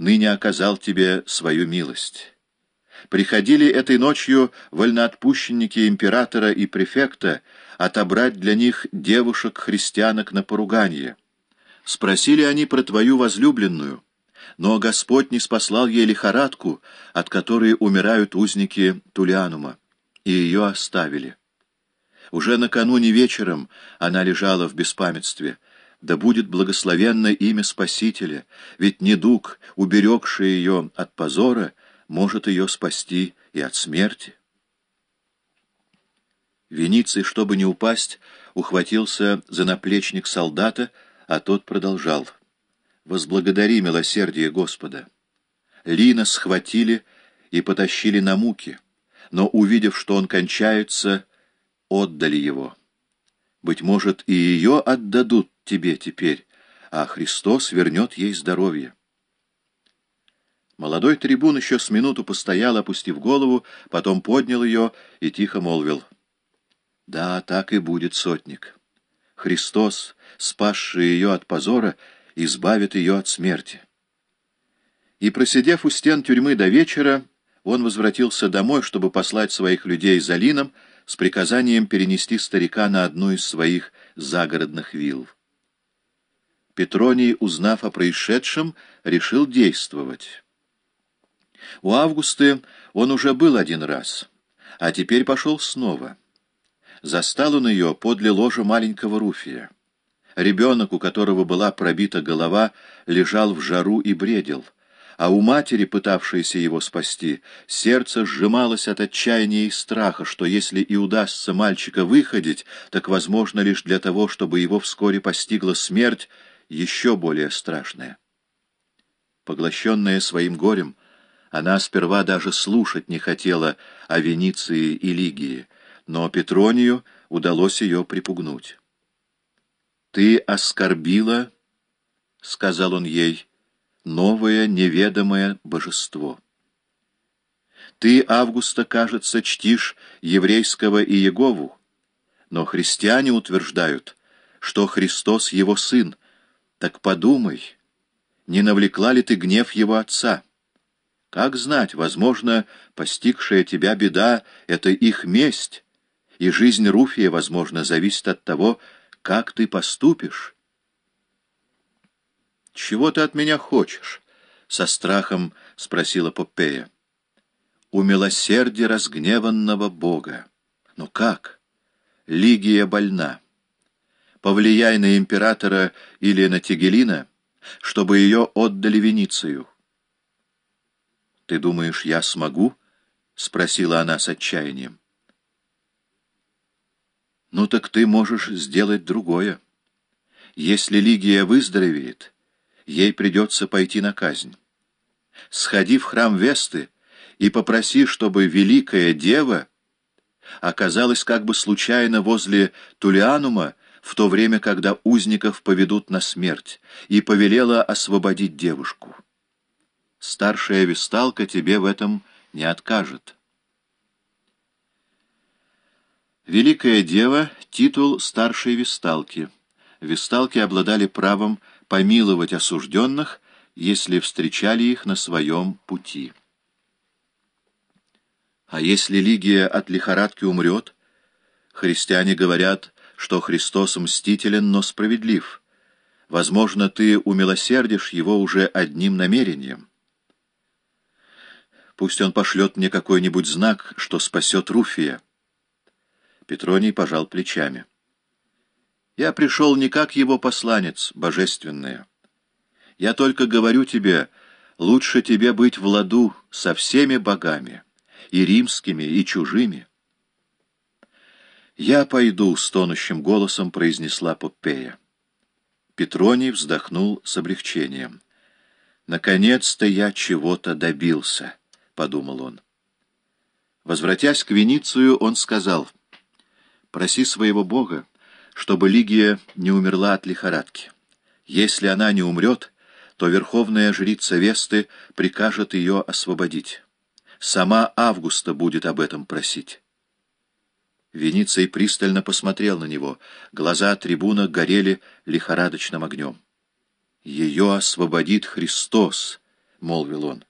ныне оказал тебе свою милость. Приходили этой ночью вольноотпущенники императора и префекта отобрать для них девушек-христианок на поругание. Спросили они про твою возлюбленную, но Господь не спаслал ей лихорадку, от которой умирают узники Тулианума, и ее оставили. Уже накануне вечером она лежала в беспамятстве. Да будет благословенно имя Спасителя, ведь недуг, уберегший ее от позора, может ее спасти и от смерти. Вениций, чтобы не упасть, ухватился за наплечник солдата, а тот продолжал. «Возблагодари милосердие Господа». Лина схватили и потащили на муки, но, увидев, что он кончается, отдали его. Быть может, и ее отдадут тебе теперь, а Христос вернет ей здоровье. Молодой трибун еще с минуту постоял, опустив голову, потом поднял ее и тихо молвил. «Да, так и будет, сотник. Христос, спасший ее от позора, избавит ее от смерти». И, просидев у стен тюрьмы до вечера, он возвратился домой, чтобы послать своих людей за Лином с приказанием перенести старика на одну из своих загородных вилл. Петроний, узнав о происшедшем, решил действовать. У Августы он уже был один раз, а теперь пошел снова. Застал он ее подле ложа маленького Руфия. Ребенок, у которого была пробита голова, лежал в жару и бредил, а у матери, пытавшейся его спасти, сердце сжималось от отчаяния и страха, что если и удастся мальчика выходить, так возможно лишь для того, чтобы его вскоре постигла смерть, еще более страшная. Поглощенная своим горем, она сперва даже слушать не хотела о Вениции и Лигии, но Петронию удалось ее припугнуть. «Ты оскорбила, — сказал он ей, — новое неведомое божество. Ты, Августа, кажется, чтишь еврейского Иегову, но христиане утверждают, что Христос — его сын. Так подумай, не навлекла ли ты гнев его отца?» Как знать, возможно, постигшая тебя беда — это их месть, и жизнь Руфия, возможно, зависит от того, как ты поступишь. «Чего ты от меня хочешь?» — со страхом спросила Попея. «У милосердия разгневанного Бога. Но как? Лигия больна. Повлияй на императора или на Тигелина, чтобы ее отдали Веницию». «Ты думаешь, я смогу?» — спросила она с отчаянием. «Ну так ты можешь сделать другое. Если Лигия выздоровеет, ей придется пойти на казнь. Сходи в храм Весты и попроси, чтобы Великая Дева оказалась как бы случайно возле Тулианума в то время, когда узников поведут на смерть, и повелела освободить девушку» старшая висталка тебе в этом не откажет. Великая Дева — титул старшей висталки. Висталки обладали правом помиловать осужденных, если встречали их на своем пути. А если Лигия от лихорадки умрет, христиане говорят, что Христос мстителен, но справедлив. Возможно, ты умилосердишь его уже одним намерением. Пусть он пошлет мне какой-нибудь знак, что спасет Руфия. Петроний пожал плечами. Я пришел не как его посланец, божественная. Я только говорю тебе, лучше тебе быть в ладу со всеми богами, и римскими, и чужими. «Я пойду», — стонущим голосом произнесла Поппея. Петроний вздохнул с облегчением. «Наконец-то я чего-то добился» подумал он. Возвратясь к Веницию, он сказал, «Проси своего Бога, чтобы Лигия не умерла от лихорадки. Если она не умрет, то верховная жрица Весты прикажет ее освободить. Сама Августа будет об этом просить». Вениций пристально посмотрел на него. Глаза трибуна горели лихорадочным огнем. «Ее освободит Христос!» — молвил он.